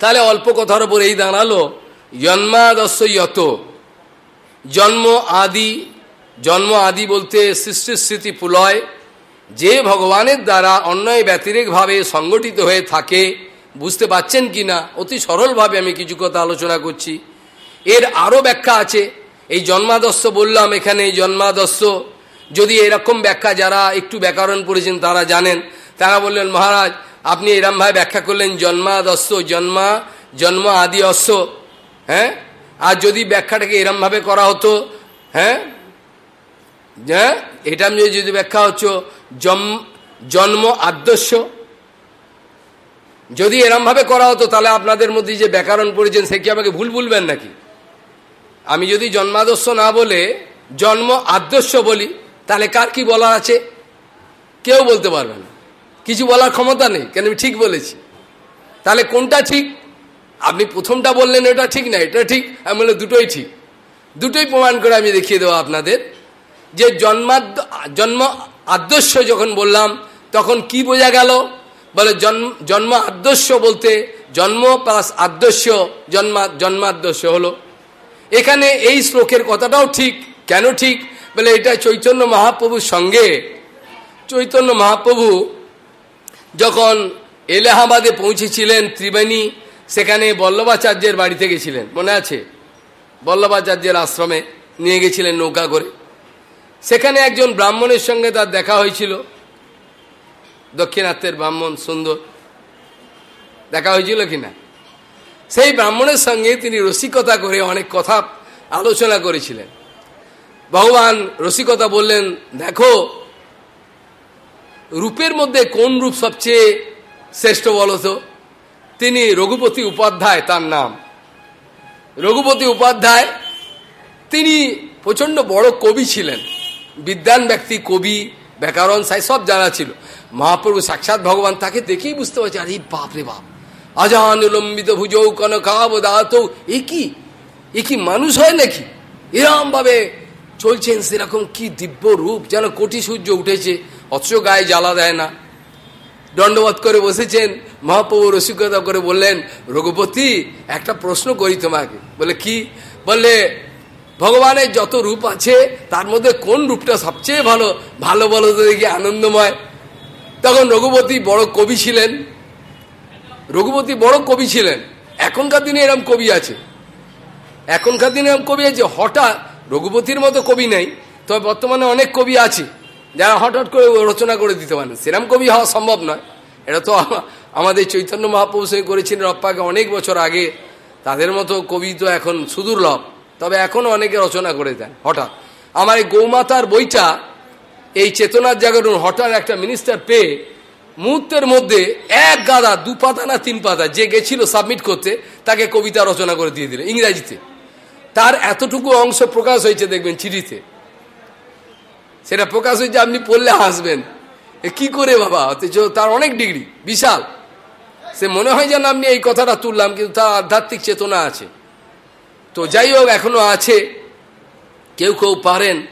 তাহলে অল্প কথার ওপর এই দাঁড়াল। জন্মাদস্য যত জন্ম আদি জন্ম আদি বলতে সৃষ্টি স্মৃতি পুলয়। যে ভগবানের দ্বারা অন্যায় ব্যতিরেকভাবে সংগঠিত হয়ে থাকে, বুঝতে পাচ্ছেন কি না? অতি সরলভাবে আমি কিছু কথা আলোচনা করছি। এর আরও ব্যাখ্যা আছে। এই জন্মাদস্য বললাম এখানে জন্মাদস্য। যদি এরকম ব্যাখ্যা যারা একটু ব্যাকরণ পড়েছেন, তারা জানেন। তারা বললেন, মহারাজ আপনি এরমভাবে ব্যাখ্যা করলেন জন্মাদস্য জন্মা, জন্ম আদি অশ্ব হ্যাঁ? আর যদি ব্যাখ্যাটাকে এরমভাবে করা হতো হ্যাঁ? হ্যাঁ? এটা যদি ব্যাখ্যা হচ্ছে জন্ম আদর্শ যদি এরমভাবে করা হতো, তাহলে আপনাদের মধ্যে যে ব্যাকরণ পড়েছেন, সে কি আমাকে ভুল ভুলবেন নাকি? আমি যদি জন্মাদর্শ না বলে জন্ম আদর্শ বলি, তাহলে কার কি বলার আছে? কেউ বলতে পারবে না। কিছু বলার ক্ষমতা নেই, কেন আমি ঠিক বলেছি? তাহলে কোনটা ঠিক? আপনি প্রথমটা বললেন এটা ঠিক না, এটা ঠিক, আমি বললাম দুটোই ঠিক। দুটোই প্রমাণ করে আমি দেখিয়ে দেবো আপনাদের যে জন্মাদ জন্ম আদর্শ যখন বললাম, তখন কি বোঝা গেল? বলে জন্ম জন্ম আদর্শ বলতে জন্ম প্লাস আদর্শ, জন্মা, জন্মাদর্শ হলো। এখানে এই শ্লোকের কথাটাও ঠিক, কেন ঠিক? বলে এটা চৈতন্য মহাপ্রভুর সঙ্গে। চৈতন্য মহাপ্রভু যখন এলাহাবাদে পৌঁছেছিলেন ত্রিবেণী, সেখানে বল্লভাচার্যের বাড়িতে গেছিলেন। মনে আছে? বল্লভাচার্যের আশ্রমে নিয়ে গেছিলেন নৌকা করে। সেখানে একজন ব্রাহ্মণের সঙ্গে তার দেখা হয়েছিল। দক্ষিণাত্যের ব্রাহ্মণ সুন্দর। দেখা হয়েছিল কিনা? সেই ব্রাহ্মণের সঙ্গে তিনি রসিকতা করে অনেক কথা আলোচনা করেছিলেন। ভগবান রসিকতা বললেন, দেখো রূপের মধ্যে কোন রূপ সবচেয়ে শ্রেষ্ঠ বলতো তিনি রঘুপতি উপাধ্যায় তার নাম। রঘুপতি উপাধ্যায়, তিনি প্রচণ্ড বড় কবি ছিলেন। বিদ্যান ব্যক্তি, কবি, ব্যাকরণ, সাই সব জানা ছিল। মহাপ্রভু সাক্ষাৎ ভগবান তাকে দেখেই বুঝতে পারছে, আরে বাপ রে বাপ। আজানুলম্বিত ভুজৌ কনকাবদাত এ কি? এ কি মানুষ হয় নাকি? এরম ভাবে চলছেন সেরকম কি দিব্য রূপ যেন কোটি সূর্য উঠেছে। অথচ গায়ে জ্বালা দেয় না। দণ্ডবোধ করে বসেছেন, মহাপ্রভু রসিকতা করে বললেন, রঘুপতি, একটা প্রশ্ন করি তোমাকে। বলে, কি? বললে, ভগবানের যত রূপ আছে, তার মধ্যে কোন রূপটা সবচেয়ে ভালো? ভালো বলো তো দেখি, আনন্দময়। তখন রঘুপতি বড় কবি ছিলেন। রঘুপতি বড় কবি ছিলেন। এখনকার দিনে এরম কবি আছে। এখনকার দিনে এরম কবি আছে হঠাৎ রঘুপতির মতো কবি নেই, তবে বর্তমানে অনেক কবি আছে। যারা হঠাৎ করে রচনা করে দিতে পারেন। সেরম কবি হওয়া সম্ভব নয়। এটা তো আমাদের চৈতন্য মহাপ্রভু সঙ্গে করেছিলেন রপ্পাকে অনেক বছর আগে। তাদের মতো কবি তো এখন সুদূর্লভ তবে এখনও অনেকে রচনা করে দেন, হঠাৎ। আমার এই গৌমাতার বইটা, এই চেতনার জাগরণ হঠাৎ একটা মিনিস্টার পেয়ে মুহূর্তের মধ্যে এক গাদা, দু পাতা না তিন পাতা যে গেছিল সাবমিট করতে, তাকে কবিতা রচনা করে দিয়ে দিল ইংরাজিতে। তার এতটুকু অংশ প্রকাশ হয়েছে দেখবেন চিঠিতে। সেটা প্রকাশ হয়েছে, আপনি পড়লে হাসবেন। কি করে বাবা? অথচ তার অনেক ডিগ্রি, বিশাল। সে মনে হয় যেন আপনি এই কথাটা তুললাম, কিন্তু তার আধ্যাত্মিক চেতনা আছে। তো যাই হোক, এখনও আছে। কেউ কেউ পারেন।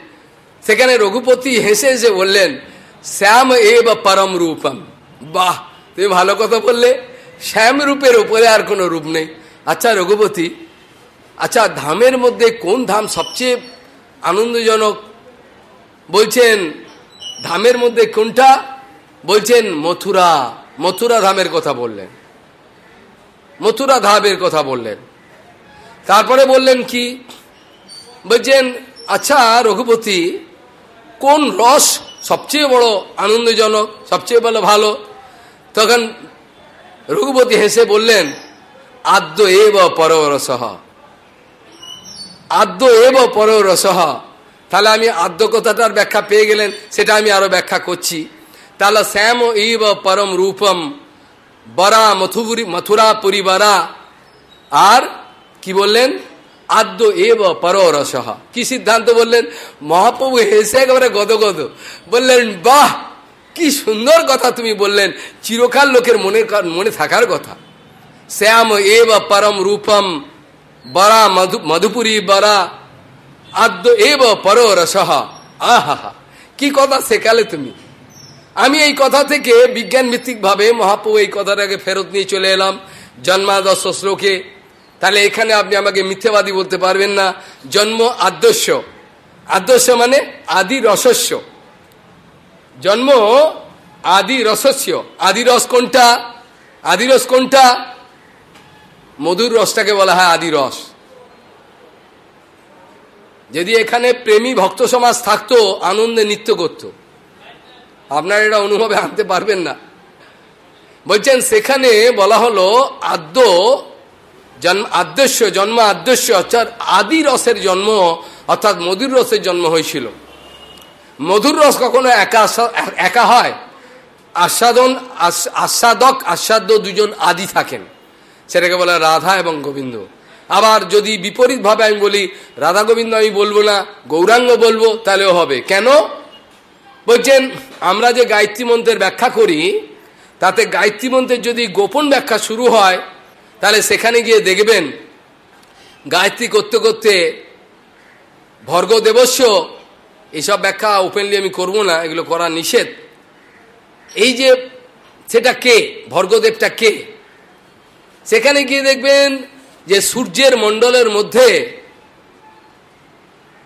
সেখানে রঘুপতি হেসে হেসে বললেন, শ্যাম এ বা পরম রূপম। বাহ, তুমি ভালো কথা বললে। শ্যাম রূপের উপরে আর কোনো রূপ নেই। আচ্ছা রঘুপতি আচ্ছা ধামের মধ্যে কোন ধাম সবচেয়ে আনন্দজনক? বলছেন, ধামের মধ্যে কোনটা? বলছেন, মথুরা। মথুরা ধামের কথা বললেন। মথুরা ধামের কথা বললেন। তারপরে বললেন কি? বলছেন আচ্ছা রঘুপতি, কোন রস সবচেয়ে বড় আনন্দজনক, সবচেয়ে বড় ভালো? তখন রঘুপতি হেসে বললেন, আদ্য এব পর পররসহ আদ্য এব পর পররসহ তাহলে আমি আদ্য কথাটার ব্যাখ্যা পেয়ে গেলেন, সেটা আমি আরও ব্যাখ্যা করছি। তাহলে শ্যাম ইব পরম রূপম বরা মথুরি মথুরা পরিবারা। আর কি বললেন? আদ্য এব পর রসহ কি সিদ্ধান্ত বললেন? মহাপ্রভু হেসে একেবারে গদগদ। বললেন, বাহ, কি সুন্দর কথা তুমি বললেন। চিরকাল লোকের মনে মনে থাকার কথা। শ্যাম এব পরম রূপম বরা মধু, মধুপুরী বরা। আদ্য এব পর রসহ। আহা কি কথা শেখালে তুমি? আমি এই কথা থেকে বিজ্ঞান ভিত্তিক ভাবে মহাপ্রভু এই কথাটাকে ফেরত নিয়ে চলে এলাম। জন্মাদর্শ শ্লোকে। তাহলে এখানে আপনি আমাকে মিথ্যেবাদী বলতে পারবেন না। জন্ম আদর্শ। আদর্শ মানে আদি রসস্য। জন্ম আদি রসস্য। আদি রস কোনটা? আদি রস কোনটা? মধুর রসটাকে বলা হয় আদি রস। যদি এখানে প্রেমী ভক্ত সমাজ থাকতো, আনন্দে নৃত্য করত। আপনার এটা অনুভবে আনতে পারবেন না। বলছেন, সেখানে বলা হলো, আদ্য জন্ম আদর্শ জন্ম আদর্শ অর্থাৎ আদি রসের জন্ম, অর্থাৎ মধুর রসের জন্ম হয়েছিল। মধুর রস কখনো একা একা হয়? আস্বাদন আস্বাদক, আস্বাদ্য দুজন আদি থাকেন। সেটাকে বলে রাধা এবং গোবিন্দ। আবার যদি বিপরীতভাবে আমি বলি, রাধা গোবিন্দ আমি বলব না, গৌরাঙ্গ বলব, তাহলেও হবে। কেন? বলছেন, আমরা যে গায়ত্রী মন্ত্রের ব্যাখ্যা করি, তাতে গায়ত্রী মন্ত্রের যদি গোপন ব্যাখ্যা শুরু হয়, তাহলে সেখানে গিয়ে দেখবেন, গায়ত্রী করতে করতে ভর্গ দেবস্য এইসব ব্যাখ্যা ওপেনলি আমি করব না, এগুলো করা নিষেধ। এই যে, সেটা কে? ভর্গদেবটা কে? সেখানে গিয়ে দেখবেন যে সূর্যের মণ্ডলের মধ্যে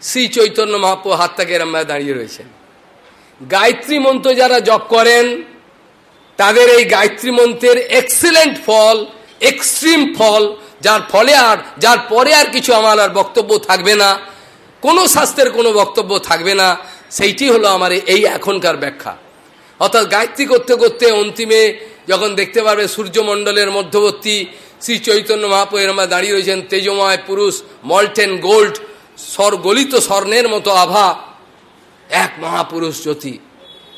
শ্রী চৈতন্য মহাপ্রু হাত থেকে এরম্বায় দাঁড়িয়ে রয়েছেন। গায়ত্রী মন্ত্র যারা জপ করেন, তাদের এই গায়ত্রী মন্ত্রের এক্সিলেন্ট ফল এক্সট্রিম ফল, যার ফলে আর, যার পরে আর কিছু আমার আর বক্তব্য থাকবে না, কোনো শাস্ত্রের কোনো বক্তব্য থাকবে না, সেইটি হলো আমার এই এখনকার ব্যাখ্যা। অর্থাৎ গায়ত্রী করতে করতে অন্তিমে যখন দেখতে পারবে সূর্যমণ্ডলের মধ্যবর্তী শ্রী চৈতন্য মহাপ্রভুর আমরা দাঁড়িয়ে রয়েছেন তেজময় পুরুষ মল্টেন গোল্ড স্বর, গলিত স্বর্ণের মতো আভা। এক মহাপুরুষ জ্যোতি,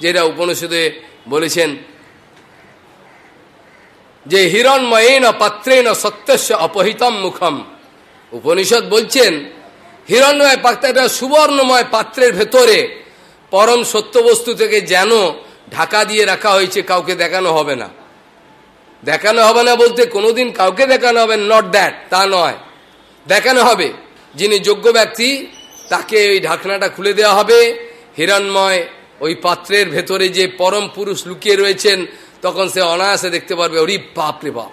যেটা উপনিষদে বলেছেন যে, হিরণময়েন পাত্রেন সত্যস্য অপহিতম মুখম। উপনিষদ বলছেন, হিরণময় পাত্রটা সুবর্ণময় পাত্রের ভেতরে পরম সত্যবস্তু থেকে যেন ঢাকা দিয়ে রাখা হয়েছে, কাউকে দেখানো হবে না। দেখানো হবে না বলতে কোনোদিন কাউকে দেখানো হবে নট দ্যাট তা নয়। দেখানো হবে। যিনি যোগ্য ব্যক্তি, তাকে ওই ঢাকনাটা খুলে দেওয়া হবে। হিরণময় ওই পাত্রের ভেতরে যে পরম পুরুষ লুকিয়ে রয়েছেন, তখন সে অনায়াসে দেখতে পারবে, ওরি বাপ রে বাপ।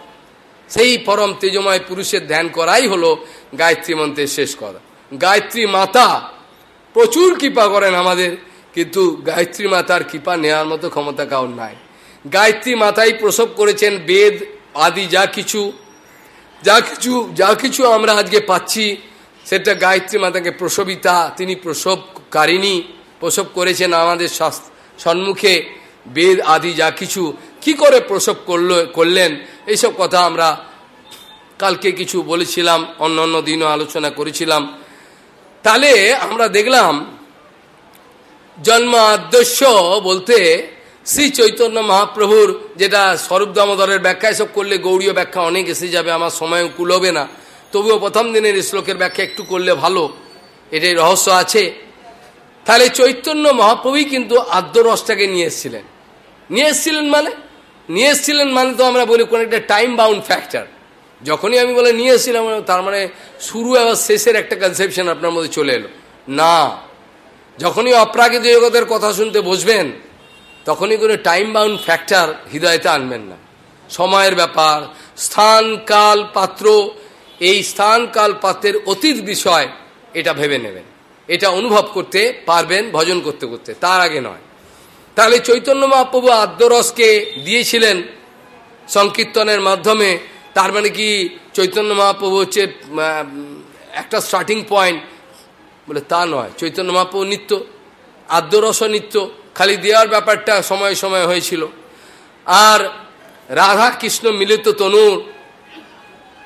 সেই পরম তেজময় পুরুষের ধ্যান করাই হলো গায়ত্রী মন্ত্রের শেষ করা গায়ত্রী মাতা, প্রচুর কৃপা করেন আমাদের, কিন্তু গায়ত্রী মাতার কৃপা নেওয়ার মতো ক্ষমতা কাউর নাই। গায়ত্রী মাতাই প্রসব করেছেন, বেদ, আদি, যা কিছু। যা কিছু যা কিছু আমরা আজকে পাচ্ছি, সেটা গায়ত্রী মাতাকে প্রসবিতা, তিনি প্রসবকারিণী, প্রসব করেছেন আমাদের সম্মুখে, বেদ, আদি, যা কিছু। কি করে প্রসব করল, করলেন? এইসব কথা আমরা কালকে কিছু বলেছিলাম, অন্য অন্য দিনও আলোচনা করেছিলাম। তাহলে আমরা দেখলাম জন্ম আদর্শ বলতে শ্রী চৈতন্য মহাপ্রভুর যেটা স্বরূপ দামোদরের ব্যাখ্যা, এসব করলে গৌরীয় ব্যাখ্যা অনেক এসে যাবে, আমার সময় কুলবে না। তবুও প্রথম দিনের শ্লোকের ব্যাখ্যা একটু করলে ভালো, এটাই রহস্য আছে। তাহলে চৈতন্য মহাপ্রভুই কিন্তু আদ্যরসটাকে নিয়ে এসেছিলেন। নিয়ে এসেছিলেন মানে? নিয়ে এসেছিলেন মানে তো আমরা বলি কোন একটা টাইম বাউন্ড ফ্যাক্টর যখনই আমি বলে নিয়ে এসেছিলাম, তার মানে শুরু এবং শেষের একটা কনসেপশন আপনার মধ্যে চলে এলো। না, যখনই অপ্রাকৃত জগতের কথা শুনতে বসবেন তখনই কোনো টাইম বাউন্ড ফ্যাক্টর হৃদয়তে আনবেন না। সময়ের ব্যাপার স্থান কাল পাত্র, এই স্থান কাল পাত্রের অতীত বিষয়, এটা ভেবে নেবেন। এটা অনুভব করতে পারবেন, ভজন করতে করতে, তার আগে নয়। তাহলে চৈতন্য মহাপ্রভু আদ্যরসকে দিয়েছিলেন সংকীর্তনের মাধ্যমে, তার মানে কি চৈতন্য মহাপ্রভু হচ্ছে একটা স্টার্টিং পয়েন্ট বলে তা নয়। চৈতন্য মহাপ্রভু নিত্য আদ্যরস নিত্য খালি দেওয়ার ব্যাপারটা সময় সময় হয়েছিল। আর রাধা কৃষ্ণ মিলিত তনুর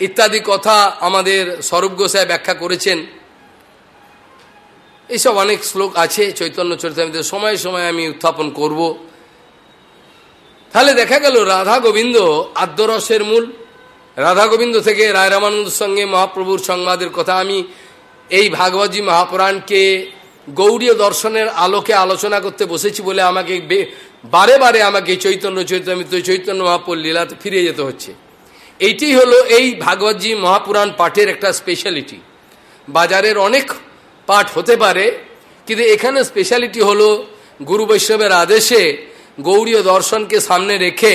ইত্যাদি কথা আমাদের স্বরূপ গোসায় ব্যাখ্যা করেছেন। এইসব অনেক শ্লোক আছে চৈতন্য চরিতামিতে সময় সময় আমি উত্থাপন করব। তাহলে দেখা গেল রাধা গোবিন্দ আদ্যরসের মূল। রাধা গোবিন্দ থেকে রায় রামানন্দের সঙ্গে মহাপ্রভুর সংবাদের কথা আমি এই ভাগবতী মহাপুরাণকে গৌরীয় দর্শনের আলোকে আলোচনা করতে বসেছি বলে আমাকে বারে বারে আমাকে চৈতন্য চৈতন্য চৈতন্য মহাপুর লীলাতে ফিরে যেতে হচ্ছে। এইটি হলো এই ভাগবতী মহাপুরাণ পাঠের একটা স্পেশালিটি বাজারের অনেক পাঠ হতে পারে, কিন্তু এখানে স্পেশালিটি হলো গুরু বৈষ্ণবের আদেশে গৌরীয় দর্শনকে সামনে রেখে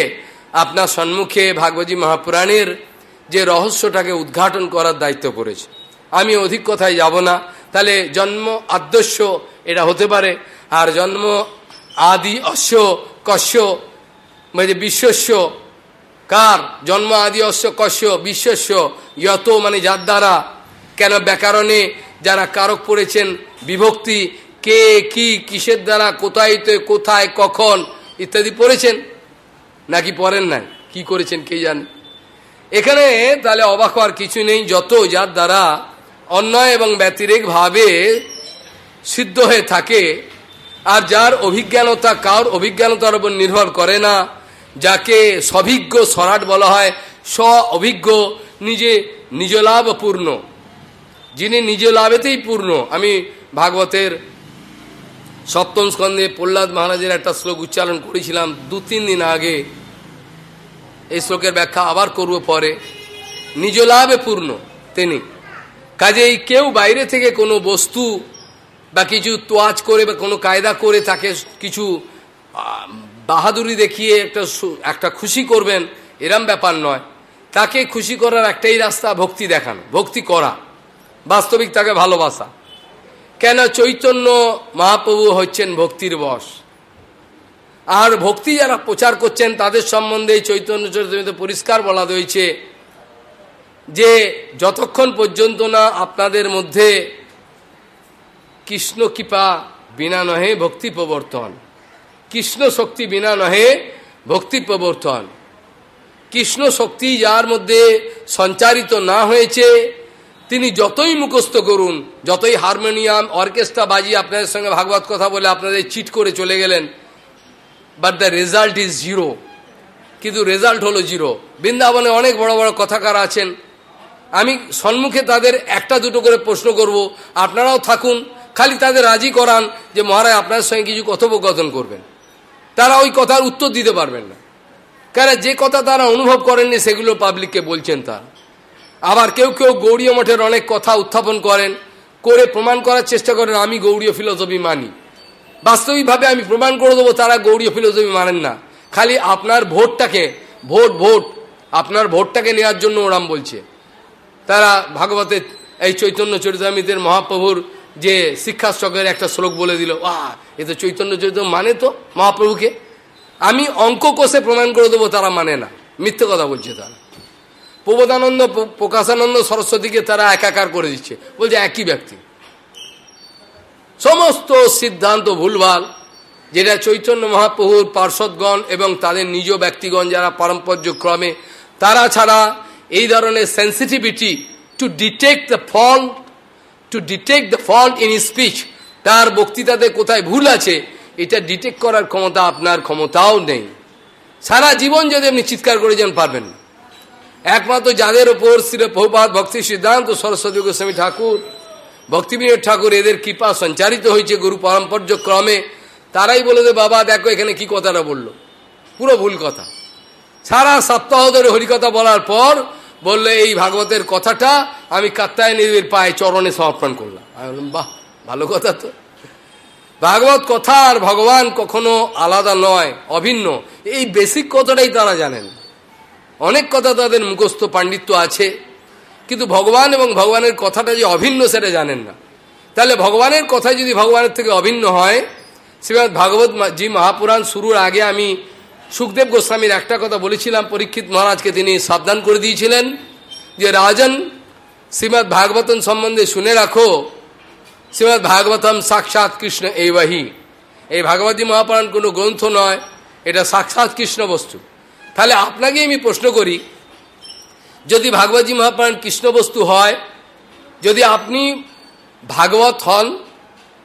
আপনার সম্মুখে ভাগবতী মহাপুরাণের যে রহস্যটাকে উদ্ঘাটন করার দায়িত্ব করেছে আমি অধিক কথায় যাব না তাহলে জন্ম আদর্শ এটা হতে পারে। আর জন্ম আদি অশ্ব, কশ্য মানে বিশ্বস্য, কার? জন্ম আদি অশ্ব, কশ্য, বিশ্বস্য, যত মানে যার দ্বারা, কেন ব্যাকরণে যারা কারক পড়েছেন, বিভক্তি, কে, কি, কিসের দ্বারা, কোথায়, তো, কোথায়, কখন ইত্যাদি পড়েছেন? নাকি পড়েন নাই? কি করেছেন কে জানে? এখানে তাহলে অবাক হওয়ার কিছু নেই, যত যার দ্বারা অন্যায় এবং ব্যতিরেকভাবে সিদ্ধ হয়ে থাকে, আর যার অভিজ্ঞানতা কার অভিজ্ঞানতার উপর নির্ভর করে না, যাকে সভিজ্ঞ সরাট বলা হয় স্ব অভিজ্ঞ নিজে নিজ লাভ পূর্ণ যিনি নিজ লাভেতেই পূর্ণ, আমি ভাগবতের সপ্তম স্কন্ধে প্রহ্লাদ মহারাজের একটা শ্লোক উচ্চারণ করেছিলাম দু তিন দিন আগে। এই শ্লোকের ব্যাখ্যা আবার করব পরে। নিজ লাভে পূর্ণ, তিনি। কাজেই কেউ বাইরে থেকে কোনো বস্তু বা কিছু তোয়াজ করে বা কোনো কায়দা করে তাকে কিছু বাহাদুরি দেখিয়ে একটা একটা খুশি করবেন, এরম ব্যাপার নয়। তাকে খুশি করার একটাই রাস্তা ভক্তি দেখানো, ভক্তি করা। বাস্তবিক তাকে ভালোবাসা। কেন চৈতন্য মহাপ্রভু হচ্ছেন ভক্তির বশ। আর ভক্তি যারা প্রচার করছেন, তাদের সম্বন্ধে চৈতন্য চরিত্র পরিষ্কার বলা রয়েছে যে যতক্ষণ পর্যন্ত না আপনাদের মধ্যে কৃষ্ণ কৃপা বিনা নহে ভক্তি প্রবর্তন। কৃষ্ণ শক্তি বিনা নহে ভক্তি প্রবর্তন। কৃষ্ণ শক্তি যার মধ্যে সঞ্চারিত না হয়েছে, তিনি যতই মুখস্থ করুন, যতই হারমোনিয়াম, অর্কেস্ট্রা বাজি আপনাদের সঙ্গে ভাগবত কথা বলে আপনাদের চিট করে চলে গেলেন but the result is zero কিন্তু রেজাল্ট হলো জিরো বৃন্দাবনে অনেক বড় বড় কথাকার আছেন। আমি সম্মুখে তাদের একটা দুটো করে প্রশ্ন করব। আপনারাও থাকুন, খালি তাদের রাজি করান যে মহারাজ আপনার সঙ্গে কিছু কথোপকথন করবেন। তারা ওই কথার উত্তর দিতে পারবেন না। কেন যে কথা তারা অনুভব করেননি সেগুলো পাবলিককে বলছেন তারা আবার কেউ কেউ গৌড়ীয় মঠের অনেক কথা উত্থাপন করেন, করে প্রমাণ করার চেষ্টা করেন, আমি গৌরীয় ফিলোসফি মানি। বাস্তবিকভাবে আমি প্রমাণ করে দেবো, তারা গৌরীয় ফিলোসফি মানেন না। খালি আপনার ভোটটাকে, ভোট ভোট, আপনার ভোটটাকে নেওয়ার জন্য ওরাম বলছে। তারা ভাগবতের এই চৈতন্য চরিতামিতের মহাপ্রভুর যে শিক্ষা শিক্ষাশ্রকের একটা শ্লোক বলে দিল আহ এ তো চৈতন্য চরিত্র মানে তো মহাপ্রভুকে? আমি অঙ্ক কোষে প্রমাণ করে দেবো তারা মানে না। মিথ্যে কথা বলছে তারা। প্রবোধানন্দ প্রকাশানন্দ সরস্বতীকে তারা একাকার করে দিচ্ছে। বলছে, একই ব্যক্তি। সমস্ত সিদ্ধান্ত ভুলভাল, যেটা চৈতন্য মহাপ্রভুর পার্শ্বদগণ এবং তাদের নিজ ব্যক্তিগণ যারা পারম্পর্য ক্রমে তারা ছাড়া এই ধরনের sensitivity to detect the fault to detect the fault in speech তার বক্তৃতাতে কোথায় ভুল আছে, এটা ডিটেক্ট করার ক্ষমতা আপনার ক্ষমতাও নেই। সারা জীবন যদি আপনি চিৎকার করে যেন, পারবেন। একমাত্র যাদের ওপর শ্রী বহুপাত ভক্তি সিদ্ধান্ত, সরস্বতী গোস্বামী ঠাকুর, ভক্তিবিনোদ ঠাকুর এদের কৃপা সঞ্চারিত হয়েছে গুরু পারম্পর্য ক্রমে, তারাই বলে দে বাবা, দেখো এখানে কি কথাটা বলল। পুরো ভুল কথা। সারা সপ্তাহ ধরে হরিকথা বলার পর বললে, এই ভাগবতের কথাটা আমি কাত্তায় নিবির পায়ে চরণে সমর্পণ করলাম। আমি বললাম, বাহ, ভালো কথা তো। ভাগবত কথা আর ভগবান কখনো আলাদা নয়, অভিন্ন। এই বেসিক কথাটাই তারা জানেন। অনেক কথা তাদের মুখস্থ পাণ্ডিত্য আছে, কিন্তু ভগবান এবং ভগবানের কথাটা যে অভিন্ন সেটা জানেন না। তাহলে ভগবানের কথা যদি ভগবানের থেকে অভিন্ন হয়, শ্রীমদ ভাগবত জি মহাপুরাণ শুরুর আগে আমি সুখদেব গোস্বামীর একটা কথা বলেছিলাম, পরীক্ষিত মহারাজকে তিনি সাবধান করে দিয়েছিলেন, যে রাজন শ্রীমৎ ভাগবতন সম্বন্ধে শুনে রাখো শ্রীমৎ ভাগবতম সাক্ষাৎ কৃষ্ণ এই বাহি। এই ভাগবতী মহাপুরাণ কোনো গ্রন্থ নয়, এটা সাক্ষাৎ কৃষ্ণ বস্তু। তাহলে আপনাকে আমি প্রশ্ন করি, যদি ভাগবতী মহাপুরাণ কৃষ্ণ বস্তু হয়, যদি আপনি ভাগবত হন,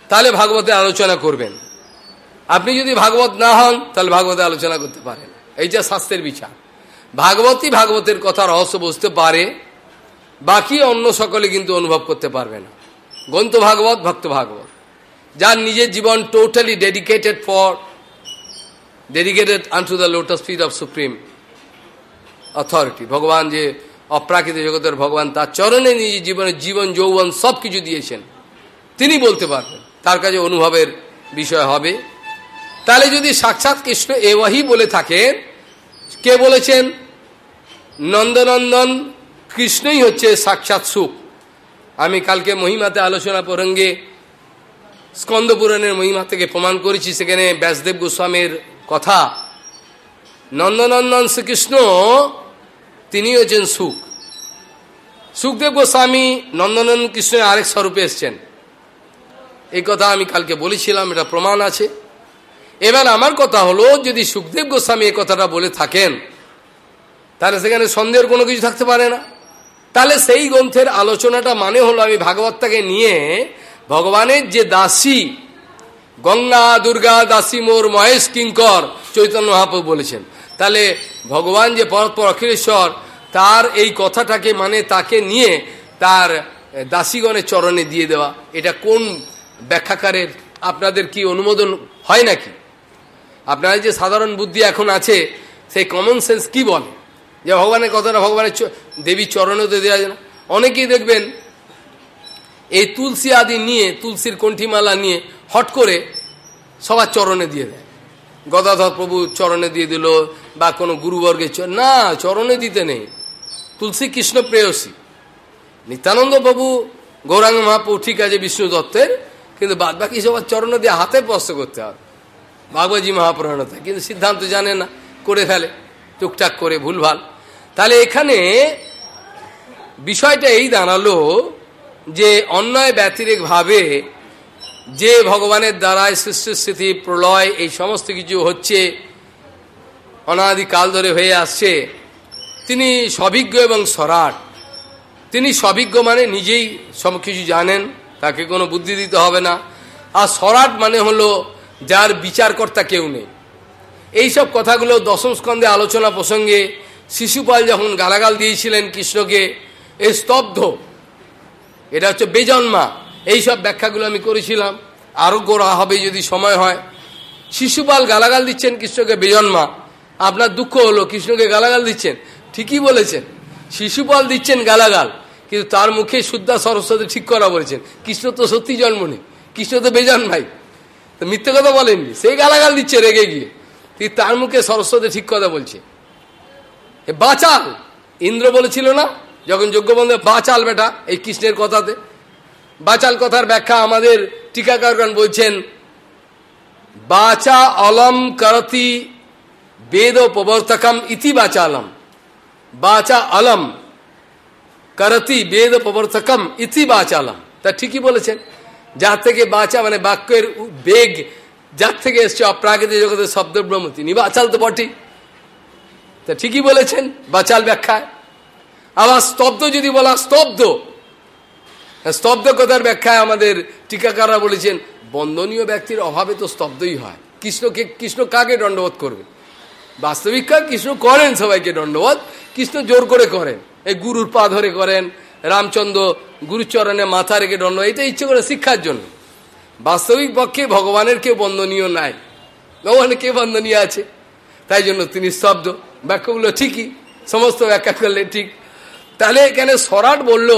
তাহলে ভাগবতের আলোচনা করবেন। আপনি যদি ভাগবত না হন, তাহলে ভাগবতের আলোচনা করতে পারেন এইটা শাস্ত্রের বিচার। ভাগবতই ভাগবতের কথা, রহস্য বুঝতে পারে, বাকি অন্য সকলে কিন্তু অনুভব করতে পারবে না। গ্রন্থ ভাগবত, ভক্ত ভাগবত। যার নিজের জীবন totally dedicated for dedicated unto the lotus feet of supreme authority ভগবান যে অপ্রাকৃত জগতের ভগবান, তার চরণে নিজের জীবনের জীবন, যৌবন সব কিছু দিয়েছেন। তিনি বলতে পারবেন, তার কাছে অনুভবের বিষয় হবে। তাহলে যদি সাক্ষাৎ কৃষ্ণ এওয়াহি বলে থাকে কে বলেছেন? নন্দনন্দন কৃষ্ণই হচ্ছে সাক্ষাৎ সুখ। আমি কালকে মহিমাতে আলোচনা প্রসঙ্গে স্কন্দপুরাণের মহিমা থেকে প্রমাণ করেছি, সেখানে ব্যাসদেব গোস্বামীর কথা। নন্দনন্দন শ্রীকৃষ্ণ, তিনি হচ্ছেন সুখ। সুখদেব গোস্বামী নন্দনন্দন কৃষ্ণের আরেক স্বরূপে এসছেন। এই কথা আমি কালকে বলেছিলাম, এটা প্রমাণ আছে। এবার আমার কথা হলো, যদি সুখদেব গোস্বামী এই কথাটা বলে থাকেন, তাহলে সেখানে সন্দেহের কোনো কিছু থাকতে পারে না। তাহলে সেই গ্রন্থের আলোচনাটা মানে হলো আমি ভাগবতটাকে নিয়ে ভগবানের যে দাসী, গঙ্গা, দুর্গা, দাসী মোর, মহেশ কিঙ্কর, চৈতন্য মহাপ্রভু বলেছেন। তাহলে ভগবান যে পরৎপর অখিলেশ্বর, তার এই কথাটাকে মানে তাকে নিয়ে তার দাসীগণের চরণে দিয়ে দেওয়া। এটা কোন ব্যাখ্যাকারের, আপনাদের কি অনুমোদন হয় নাকি? আপনাদের যে সাধারণ বুদ্ধি এখন আছে, সেই কমন সেন্স কি বলে? যে ভগবানের কথাটা ভগবানের দেবীর চরণে তো দেওয়া যায় না। অনেকেই দেখবেন, এই তুলসী আদি নিয়ে, তুলসীর কণ্ঠিমালা নিয়ে হট করে সবার চরণে দিয়ে দেয়। গদাধর প্রভু চরণে দিয়ে দিল, বা কোনো গুরুবর্গের না, চরণে দিতে নেই। তুলসী কৃষ্ণ প্রেয়সী। নিত্যানন্দ প্রভু, গৌরাঙ্গ মহাপ্রভু, ঠিক আছে, বিষ্ণু দত্তের, কিন্তু বাদ বাকি সবার চরণে দিয়ে হাতে স্পর্শ করতে হবে। বাগবাজি মহাপুরাণতে কিন্তু সিদ্ধান্ত জানে না, করে ফেলে, টুকটাক করে ভুলভাল। তাহলে এখানে বিষয়টা এই দাঁড়াল যে অন্যায় ব্যতিরেকভাবে যে ভগবানের দ্বারায় সৃষ্টি প্রলয়, এই সমস্ত কিছু হচ্ছে অনাদিকাল ধরে হয়ে আসছে। তিনি সভিজ্ঞ এবং সরাট। তিনি সভিজ্ঞ মানে নিজেই সব কিছু জানেন, তাকে কোনো বুদ্ধি দিতে হবে না। আর সরাট মানে হলো যার বিচারকর্তা কেউ নেই। এইসব কথাগুলো দশম স্কন্ধে আলোচনা প্রসঙ্গে শিশুপাল যখন গালাগাল দিয়েছিলেন কৃষ্ণকে, এ স্তব্ধ। এটা হচ্ছে বেজন্মা। এইসব ব্যাখ্যাগুলো আমি করেছিলাম। আরও করা হবে যদি সময় হয়। শিশুপাল গালাগাল দিচ্ছেন কৃষ্ণকে বেজন্মা। আপনার দুঃখ হলো, কৃষ্ণকে গালাগাল দিচ্ছেন। ঠিকই বলেছেন। শিশুপাল দিচ্ছেন গালাগাল, কিন্তু তার মুখে শুদ্ধা সরস্বতী ঠিক করা বলেছেন। কৃষ্ণ তো সত্যি জন্ম নেই। কৃষ্ণ তো বেজন্মাই। তো মিথ্যে কথা বলেননি। সেই গালাগাল দিচ্ছে রেগে গিয়ে। তুই তার মুখে সরস্বতী ঠিক কথা বলছে। বাঁচাল। ইন্দ্র বলেছিল না? যখন যজ্ঞবন্ধে বাঁচাল বেটা, এই কৃষ্ণের কথাতে। বাচাল কথার ব্যাখ্যা আমাদের টিকাকারগণ বলছেন, বাচা অলম করতি বেদ প্রবর্তকম ইতি বাচালম। বাচা অলম করতি বেদ প্রবর্তকম ইতি বাচালম। তা ঠিকই বলেছেন। যার থেকে বাঁচা মানে বাক্যের বেগ, যার থেকে এসছে অপ্রাকৃতিক জগতের শব্দ ব্রহ্ম তিনি বাচাল তো বটি তা ঠিকই বলেছেন, বাঁচাল ব্যাখ্যায়। আবার স্তব্ধ যদি বলা স্তব্ধ স্তব্ধ কথার ব্যাখ্যায় আমাদের টিকাকাররা বলেছেন, বন্দনীয় ব্যক্তির অভাবে তো স্তব্ধই হয়। কৃষ্ণকে কৃষ্ণ কাকে দণ্ডবোধ করবে? বাস্তবিক কৃষ্ণ করেন সবাইকে দণ্ডবোধ। কৃষ্ণ জোর করে করেন। এই গুরুর পা ধরে করেন। রামচন্দ্র গুরুচরণে মাথা রেখে দণ্ড এটা ইচ্ছে করে শিক্ষার জন্য। বাস্তবিক পক্ষে ভগবানের কেউ বন্ধনীয় নাই। ভগবানের কে বন্ধনীয় আছে? তাই জন্য তিনি স্তব্ধ। ব্যাখ্যাগুলো ঠিকই, সমস্ত ব্যাখ্যা করলে ঠিক। তাহলে এখানে সরাট বলল,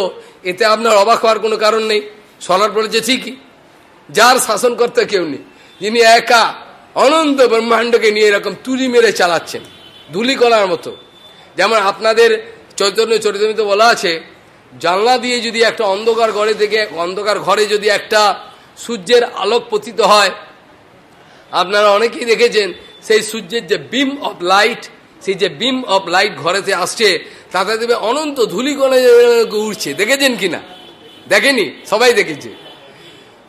এতে আপনার অবাক হওয়ার কোনো কারণ নেই। সরাট বলেছে ঠিকই, যার শাসন করতে কেউ নেই। যিনি একা অনন্ত ব্রহ্মাণ্ডকে নিয়ে এরকম তুলি মেরে চালাচ্ছেন, ধুলি কলার মতো। যেমন আপনাদের চৈতন্য চরিত্রমিত বলা আছে জানলা দিয়ে যদি একটা অন্ধকার ঘরে থেকে, অন্ধকার ঘরে যদি একটা সূর্যের আলোক পতিত হয়, আপনারা অনেকেই দেখেছেন, সেই সূর্যের যে বিম অফ লাইট সেই যে বিম অফ লাইট ঘরেতে আসছে, তাতে দেবে অনন্ত ধুলিকণে উঠছে দেখেছেন কিনা? দেখেনি? সবাই দেখেছে।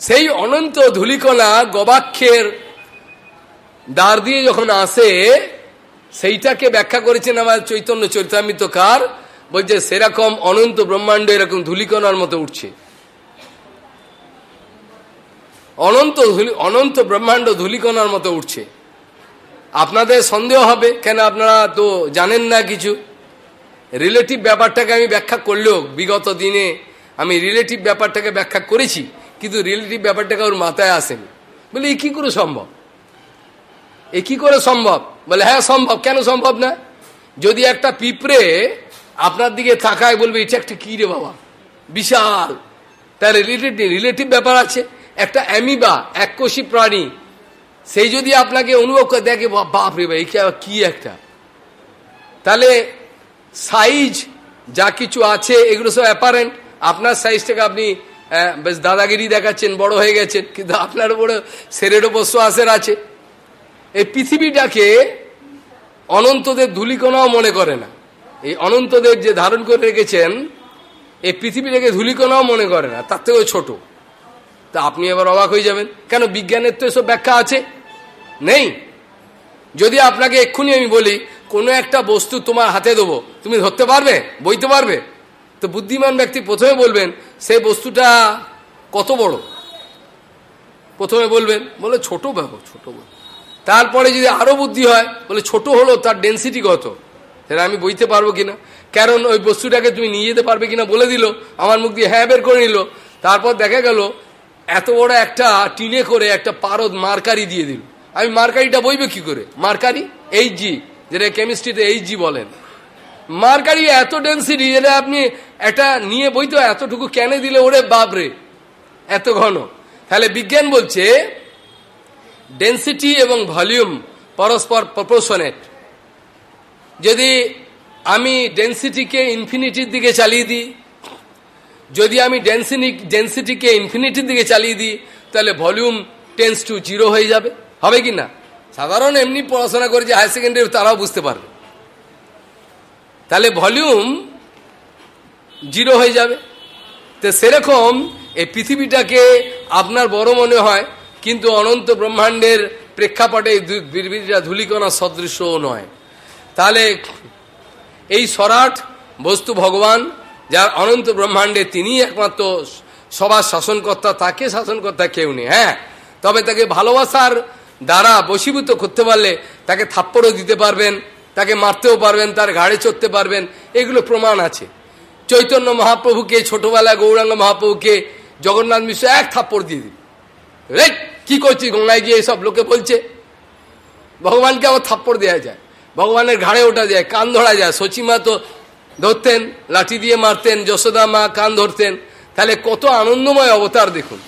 সেই অনন্ত ধুলিকণা গবাক্ষের দ্বার দিয়ে যখন আসে, সেইটাকে ব্যাখ্যা করেছেন আমার চৈতন্য চরিতামিতকার বলছে, সেরকম অনন্ত ব্রহ্মাণ্ড এরকম ধুলিকণার মতো উঠছে। অনন্ত অনন্ত ব্রহ্মাণ্ড ধুলিকণার মতো উঠছে। আপনাদের সন্দেহ হবে, কেন আপনারা তো জানেন না কিছু? রিলেটিভ ব্যাপারটাকে আমি ব্যাখ্যা করলেও বিগত দিনে আমি রিলেটিভ ব্যাপারটাকে ব্যাখ্যা করেছি, কিন্তু রিলেটিভ ব্যাপারটাকে ওর মাথায় আসেনি। বলে, এ কী করে সম্ভব? এ কী করে সম্ভব? বলে হ্যাঁ সম্ভব। কেন সম্ভব না? যদি একটা পিঁপড়ে আপনার দিকে তাকায় বলবে, এটা একটা কী রে বাবা? বিশাল। তার রিলেটিভ রিলেটিভ ব্যাপার আছে। একটা অ্যামিবা এককোষী প্রাণী সেই যদি আপনাকে অনুভব করে, দেখে বাপ রে ভাই কি একটা? তাহলে সাইজ যা কিছু আছে, এগুলো সব অ্যাপারেন্ট আপনার সাইজটাকে আপনি বেশ দাদাগিরি দেখাচ্ছেন, বড় হয়ে গেছেন, কিন্তু আপনার উপরে সেরের ওপর আছে। এই পৃথিবীটাকে অনন্তদের ধুলিকোনাও মনে করে না। এই অনন্তদেব যে ধারণ করে রেখেছেন এই পৃথিবীটাকে ধুলিকোনাও মনে করে না, তার থেকেও ছোট। তা আপনি এবার অবাক হয়ে যাবেন, কেন বিজ্ঞানের তো এসব ব্যাখ্যা আছে? নেই। যদি আপনাকে এক্ষুনি আমি বলি, কোনো একটা বস্তু তোমার হাতে দেবো, তুমি ধরতে পারবে? বইতে পারবে? তো বুদ্ধিমান ব্যক্তি প্রথমে বলবেন সেই বস্তুটা কত বড়? প্রথমে বলবেন, বলে ছোট ব্যাপার ছোট তারপরে যদি আরও বুদ্ধি হয়, বলে ছোট হলো, তার ডেন্সিটি কত? সেটা আমি বইতে পারব কিনা? কারণ ওই বস্তুটাকে তুমি নিয়ে যেতে পারবে কিনা বলে দিল, আমার মুখ দিয়ে হ্যাঁ বের করে নিল। তারপর দেখা গেল, এত বড় একটা টিনে করে একটা পারদ মার্কারি দিয়ে দিল। আমি মার্কারিটা বইবে কি করে? মার্কারি? এইচ জি যেটা কেমিস্ট্রিতে এইচ জি বলেন। মার্কারি এত ডেন্সিটি যেটা আপনি একটা নিয়ে বইতে এতটুকু ক্যানে দিলে? ওরে বাবরে এত ঘন। তাহলে বিজ্ঞান বলছে ডেন্সিটি এবং ভলিউম পরস্পর প্রপোর্শনেট যদি আমি ডেন্সিটিকে ইনফিনিটির দিকে চালিয়ে দিই, যদি আমি ডেন্সিনি ডেন্সিটিকে ইনফিনিটির দিকে চালিয়ে দিই, তাহলে ভলিউম টেন্স টু জিরো হয়ে যাবে। হবে কি না? সাধারণ এমনি পড়াশোনা করে যে হায়ার সেকেন্ডারি তারাও বুঝতে পারবে। তাহলে ভলিউম জিরো হয়ে যাবে। তো সেরকম এই পৃথিবীটাকে আপনার বড় মনে হয়, কিন্তু অনন্ত ব্রহ্মাণ্ডের প্রেক্ষাপটে বিড়বিড়িটা ধুলিকণা সদৃশও নয়। তাহলে এই সরাট বস্তু ভগবান, যার অনন্ত ব্রহ্মাণ্ডে তিনি একমাত্র সবার শাসনকর্তা, তাকে শাসনকর্তা কেউ নেই হ্যাঁ? তবে তাকে ভালোবাসার দ্বারা বশীভূত করতে পারলে তাকে থাপ্পড়ও দিতে পারবেন, তাকে মারতেও পারবেন, তার ঘাড়ে চড়তে পারবেন, এগুলো প্রমাণ আছে। চৈতন্য মহাপ্রভুকে, ছোটবেলায় গৌরাঙ্গ মহাপ্রভুকে জগন্নাথ মিশ্র এক থাপ্পড় দিয়ে দিল। কি করছি গঙ্গায় গিয়ে সব লোকে বলছে? ভগবানকে আবার থাপ্পড় দেওয়া যায়। ভগবানের ঘাড়ে ওঠা যায়, কান ধরা যায়। সচিমা তো ধরতেন, লাঠি দিয়ে মারতেন, যশোদা মা কান ধরতেন। তাহলে কত আনন্দময় অবতার দেখুন।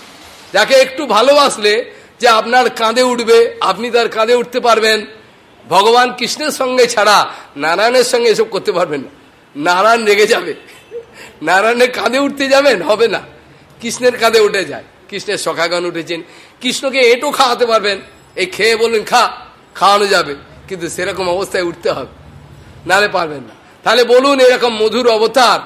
যাকে একটু ভালোবাসলে যে আপনার কাঁধে উঠবে, আপনি তার কাঁধে উঠতে পারবেন। ভগবান কৃষ্ণের সঙ্গে ছাড়া নারায়ণের সঙ্গে এসব করতে পারবেন না। নারায়ণ রেগে যাবে। নারায়ণের কাঁধে উঠতে যাবেন, হবে না। কৃষ্ণের কাঁধে উঠে যায়। কৃষ্ণের সখাগণ উঠেছেন। কৃষ্ণকে এঁটো খাওয়াতে পারবেন। এই খেয়ে বলুন, খা, খাওয়ানো যাবে। কিন্তু সেরকম অবস্থায় উঠতে হবে। নালে পারবেন না। তাহলে বলুন এরকম মধুর অবতার,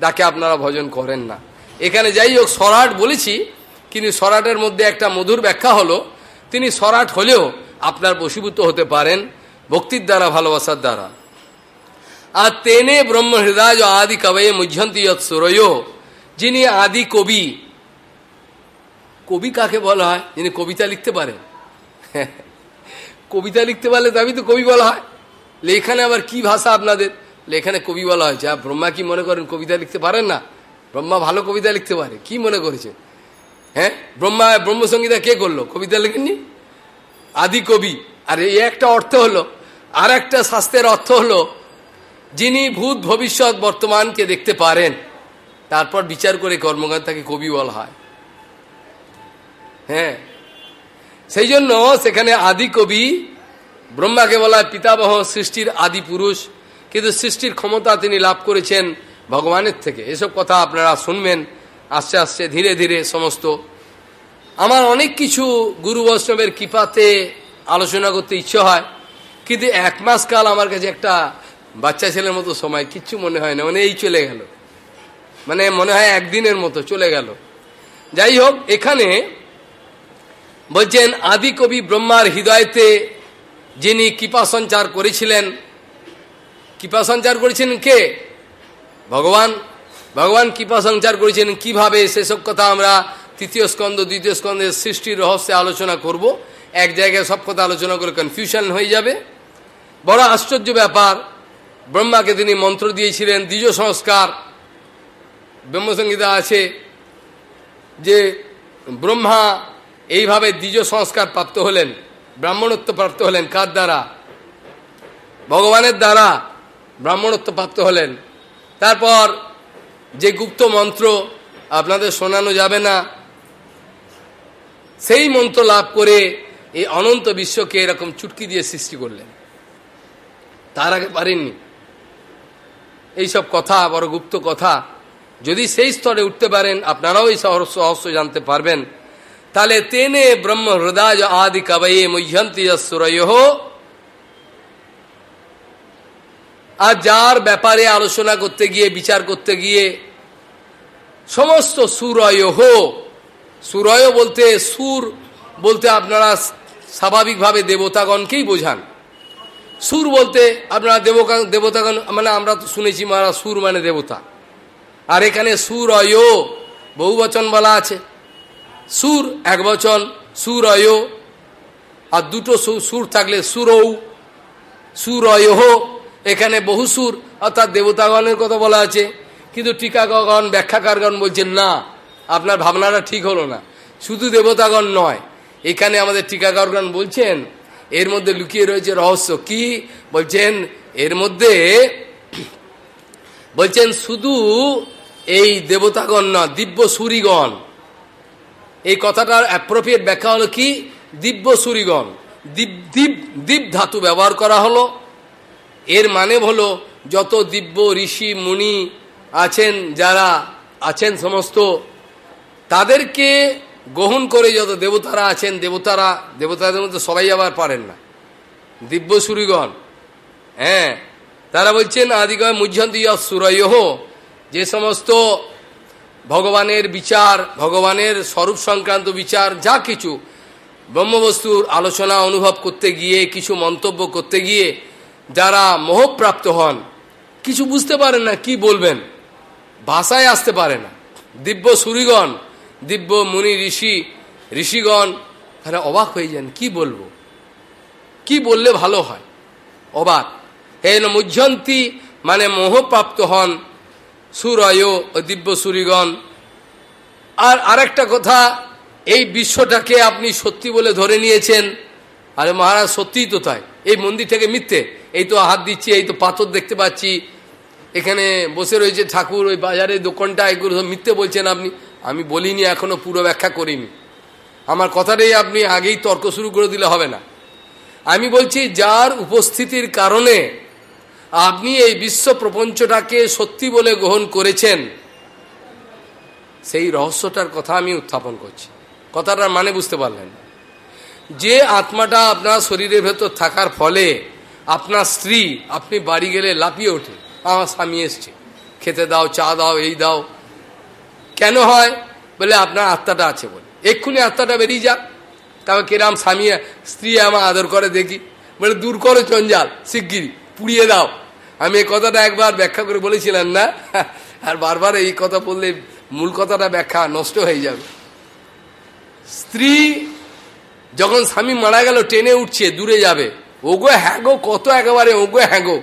যাকে আপনারা ভজন করেন না। এখানে যাই হোক, সরাট বলেছি, কিন্তু সরাটের মধ্যে একটা মধুর ব্যাখ্যা হলো, তিনি সরাট হলেও আপনার বশীভূত হতে পারেন ভক্তির দ্বারা, ভালোবাসার দ্বারা। আর তেনে ব্রহ্ম হৃদয় আদি কবে মুঝন্তি সুরয়, যিনি আদি কবি। কবি কাকে বলা হয়? যিনি কবিতা লিখতে পারেন। কবিতা লিখতে পারলে তবে তো কবি বলা হয়। এখানে আবার কি ভাষা আপনাদের? এখানে কবি বলা হয়েছে। আর ব্রহ্মা কি মনে করেন কবিতা লিখতে পারেন না? ব্রহ্মা ভালো কবিতা লিখতে পারে। কি মনে করেছে? হ্যাঁ? ব্রহ্মা ব্রহ্মসঙ্গীতা কে করল? কবিতা লেখেননি? আদি কবি। আর এই একটা অর্থ হলো আর একটা শাস্ত্রের অর্থ হলো, যিনি ভূত ভবিষ্যৎ বর্তমানকে দেখতে পারেন, তারপর বিচার করে কর্মকার তাকে কবি বলা হয়। হ্যাঁ? সেই জন্য সেখানে আদি কবি ব্রহ্মাকে বলা পিতাবহ সৃষ্টির আদি পুরুষ। কিন্তু সৃষ্টির ক্ষমতা তিনি লাভ করেছেন ভগবানের থেকে। এসব কথা আপনারা শুনবেন, আস্তে আস্তে ধীরে ধীরে সমস্ত। আমার অনেক কিছু গুরু বৈষ্ণবের কৃপাতে আলোচনা করতে ইচ্ছে হয়, কিন্তু এক মাস কাল আমার কাছে একটা বাচ্চা ছেলের মতো সময়, কিচ্ছু মনে হয় না মানে এই চলে গেল। মানে মনে হয় একদিনের মতো চলে গেল। যাই হোক, এখানে বলছেন, আদি কবি ব্রহ্মার হৃদয়তে যিনি কৃপা সঞ্চার করেছিলেন, কৃপা সঞ্চার করেছিলেন কে? ভগবান ভগবান কৃপা সঞ্চার করেছেন কীভাবে? সেসব কথা আমরা তৃতীয় স্কন্ধ, দ্বিতীয় স্কন্ধের সৃষ্টির রহস্যে আলোচনা করব। এক জায়গায় সব কথা আলোচনা করে কনফিউশন হয়ে যাবে। বড় আশ্চর্য ব্যাপার, ব্রহ্মাকে তিনি মন্ত্র দিয়েছিলেন, দ্বিজ সংস্কার। ব্রহ্মসংগীতা আছে যে ব্রহ্মা এইভাবে দ্বিজ সংস্কার প্রাপ্ত হলেন, ব্রাহ্মণত্ব প্রাপ্ত হলেন কার দ্বারা? ভগবানের দ্বারা ব্রাহ্মণত্ব প্রাপ্ত হলেন। তারপর যে গুপ্ত মন্ত্র আপনাদের শোনানো যাবে না, সেই মন্ত্র লাভ করে এই অনন্ত বিশ্বকে এরকম চুটকি দিয়ে সৃষ্টি করলেন। তার আগে পারেননি। এইসব কথা, বড় গুপ্ত কথা, যদি সেই স্তরে উঠতে পারেন, আপনারাও এই সহস্য জানতে পারবেন। তাহলে তেনে ব্রহ্ম হৃদয় আদি কবয়ে মুহ্যন্তি সুরয় আর যার ব্যাপারে আলোচনা করতে গিয়ে, বিচার করতে গিয়ে সমস্ত সুরয় সুরয় বলতে, সুর বলতে আপনারা স্বাভাবিকভাবে দেবতাগণকেই বোঝান। সুর বলতে আপনারা দেবকা, দেবতাগণ মানে আমরা তো শুনেছি মারা সুর মানে দেবতা। আর এখানে সুর অয় বহু বচন বলা আছে। সুর এক বচন সুর অয় আর দুটো সুর থাকলে সুরৌ সুর অয় এখানে বহু সুর, অর্থাৎ দেবতাগণের কথা বলা আছে। কিন্তু টিকাগণ, ব্যাখ্যাকারগণ বলছেন, না, আপনার ভাবনাটা ঠিক হলো না। শুধু দেবতাগণ নয়, এখানে আমাদের টিকাগরগণ বলছেন, এর মধ্যে লুকিয়ে রয়েছে রহস্য। কি? বলছেন, এর মধ্যে বলছেন শুধু এই দেবতাগণ না দিব্য সুরিগণ এই কথাটার অ্যাপ্রোপ্রিয়েট ব্যাখ্যা হলো কি? দিব্য সুরিগণ। দীপ দীপ দীপ ধাতু ব্যবহার করা হলো। এর মানে হলো যত দিব্য ঋষি, মুনি আছেন, যারা আছেন সমস্ত, তাদেরকে গ্রহণ করে যত দেবতারা আছেন, দেবতারা, দেবতাদের মধ্যে সবাই আবার পারেন না। দিব্য সুরিগণ। হ্যাঁ তারা বলছেন, আদিগয় মুঝন্ত সুরয় যে সমস্ত ভগবানের বিচার, ভগবানের স্বরূপ সংক্রান্ত বিচার, যা কিছু ব্রহ্মবস্তুর আলোচনা অনুভব করতে গিয়ে, কিছু মন্তব্য করতে গিয়ে যারা মোহপ্রাপ্ত হন, কিছু বুঝতে পারেন না, কি বলবেন? ভাষায় আসতে পারে না। দিব্য সুরিগণ, দিব্য মুনি ঋষি, ঋষিগণ, তারা অবাক হয়ে যান, কি বলব? কি বললে ভালো হয়? অবাক। হেন মুঝ্যন্তি মানে মোহপ্রাপ্ত হন সুরয় দিব্য সুরিগণ। আর আরেকটা কথা, এই বিশ্বটাকে আপনি সত্যি বলে ধরে নিয়েছেন। আরে মহারাজ, সত্যিই তো তাই। এই মন্দির থেকে মিথ্যে। এই তো হাত দিচ্ছি, এই তো পাথর দেখতে পাচ্ছি। এখানে বসে রয়েছে ঠাকুর, ওই বাজারে দোকানটা, এগুলো সব মিথ্যে বলছেন আপনি। আমি বলিনি, এখনও পুরো ব্যাখ্যা করিনি। আমার কথাটাই আপনি আগেই তর্ক শুরু করে দিলে হবে না। আমি বলছি, যার উপস্থিতির কারণে আপনি এই বিশ্ব প্রপঞ্চটাকে সত্যি বলে গ্রহণ করেছেন। সেই রহস্যটার কথা আমি উত্থাপন করছি। কথাটার মানে বুঝতে পারলেন। যে আত্মাটা আপনার শরীরের ভেতর থাকার ফলে আপনার স্ত্রী, আপনি বাড়ি গেলে লাপিয়ে ওঠে, আমার স্বামী এসছে, খেতে দাও, চা দাও, এই দাও। কেন হয়? বলে আপনার আত্মাটা আছে বলে। এক্ষুনি আত্মাটা বেরিয়ে যাক। তবে কেরাম স্বামী, স্ত্রী আমার আদর করে দেখি। বলে, দূর করো চঞ্জাল শিগগিরি পুড়িয়ে দাও। আমি এই কথাটা একবার ব্যাখ্যা করে বলেছিলাম না, আর বারবার এই কথা বললে মূল কথাটা ব্যাখ্যা নষ্ট হয়ে যাবে। স্ত্রী যখন স্বামী মারা গেল, টেনে উঠছে, দূরে যাবে। ওগো হ্যাগো কত একেবারে ওগো হ্যাগো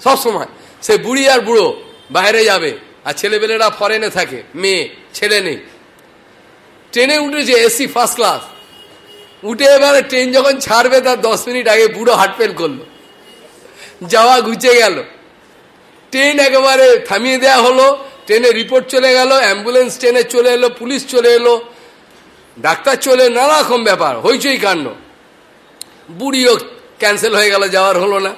সবসময় সে বুড়ি আর বুড়ো বাইরে যাবে, আর ছেলেবেলেরা ফরেনে থাকে, মেয়ে, ছেলে নেই। ট্রেনে উঠেছে এসি ফার্স্ট ক্লাস উঠে এবারে ট্রেন যখন ছাড়বে, তার দশ মিনিট আগে বুড়ো হার্টফেল করল। যাওয়া ঘুচে গেল। ট্রেন একেবারে থামিয়ে দেয়া হলো ট্রেনে রিপোর্ট চলে গেল অ্যাম্বুলেন্স ট্রেনে চলে এলো পুলিশ চলে এলো ডাক্তার চলে নানা রকম ব্যাপার হইচই কাণ্ড। বুড়িও ক্যান্সেল হয়ে গেল যাওয়ার হলো না।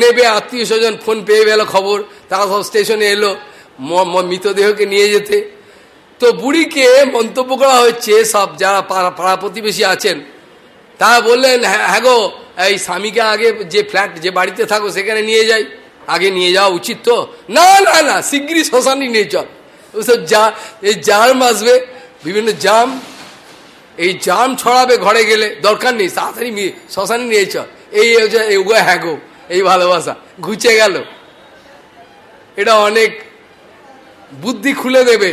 নেবে আত্মীয় স্বজন ফোন পেয়ে গেল খবর তারা সব স্টেশনে এলো মৃতদেহকে নিয়ে যেতে। তো বুড়িকে মন্তব্য করা হচ্ছে সব যারা পাড়া প্রতিবেশী আছেন তারা বললেন হ্যাঁ, হ্যাঁ গো এই স্বামীকে আগে যে ফ্ল্যাট যে বাড়িতে থাকো সেখানে নিয়ে যাই। আগে নিয়ে যাওয়া উচিত তো? না না না, শিগগিরই শ্মশানই নিয়ে চল ওসব যা, এই জাম আসবে, বিভিন্ন জাম, এই জাম ছড়াবে ঘরে গেলে, দরকার নেই, তাড়াতাড়ি শ্মশানে নিয়ে চল এই হ্যাঁ গো, এই ভালোবাসা, ঘুচে গেল। এটা অনেক বুদ্ধি খুলে দেবে।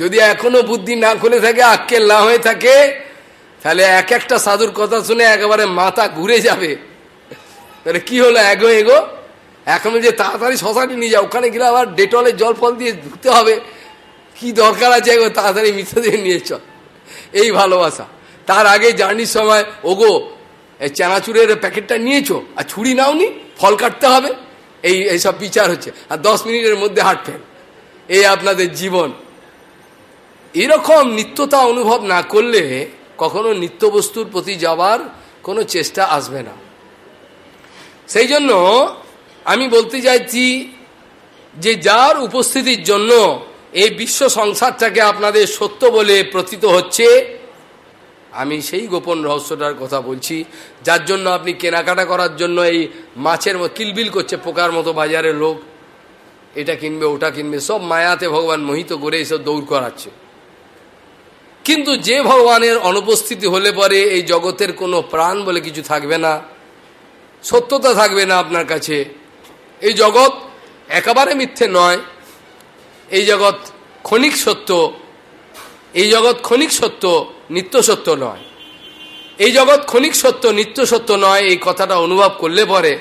যদি এখনও বুদ্ধি না খুলে থাকে, আক্কেল না হয়ে থাকে, তাহলে এক একটা সাধুর কথা শুনে একেবারে মাথা ঘুরে যাবে। তাহলে কি হলো এগো এগো এখন যে তাড়াতাড়ি শ্মশানে নিয়ে যাও, ওখানে গেলে আবার ডেটলের জল ফল দিয়ে ধুতে হবে। কি দরকার আছে এগো তাড়াতাড়ি দিয়ে নিয়ে চল। এই ভালোবাসা। তার আগে জার্নির সময়, ওগো, এই চানাচুরের প্যাকেটটা নিয়েছো, আর ছুরি নাওনি, ফল কাটতে হবে। এই, এইসব বিচার হচ্ছে। আর দশ মিনিটের মধ্যে হাট ফেল। এই আপনাদের জীবন। এরকম নিত্যতা অনুভব না করলে কখনো নিত্য বস্তুর প্রতি যাওয়ার কোনো চেষ্টা আসবে না। সেই জন্য আমি বলতে চাইছি যে যার উপস্থিতির জন্য এই বিশ্ব সংসারটাকে আপনাদের সত্য বলে প্রতীত হচ্ছে, আমি সেই গোপন রহস্যটার কথা বলছি। যার জন্য আপনি কেনাকাটা করার জন্য এই মাছের কিলবিল করছে, পোকার মতো বাজারের লোক। এটা কিনবে, ওটা কিনবে, সব মায়াতে ভগবান মোহিত করে এসব দৌড় করাচ্ছে। কিন্তু যে ভগবানের অনুপস্থিতি হলে পরে এই জগতের কোনো প্রাণ বলে কিছু থাকবে না, সত্যতা থাকবে না আপনার কাছে। এই জগৎ একেবারে মিথ্যে নয়। এই জগৎ ক্ষণিক সত্য, এই জগৎ ক্ষণিক সত্য নিত্য সত্য নয়। এই জগৎ ক্ষণিক সত্য, নিত্য সত্য নয় এই কথাটা অনুভব করলে পরে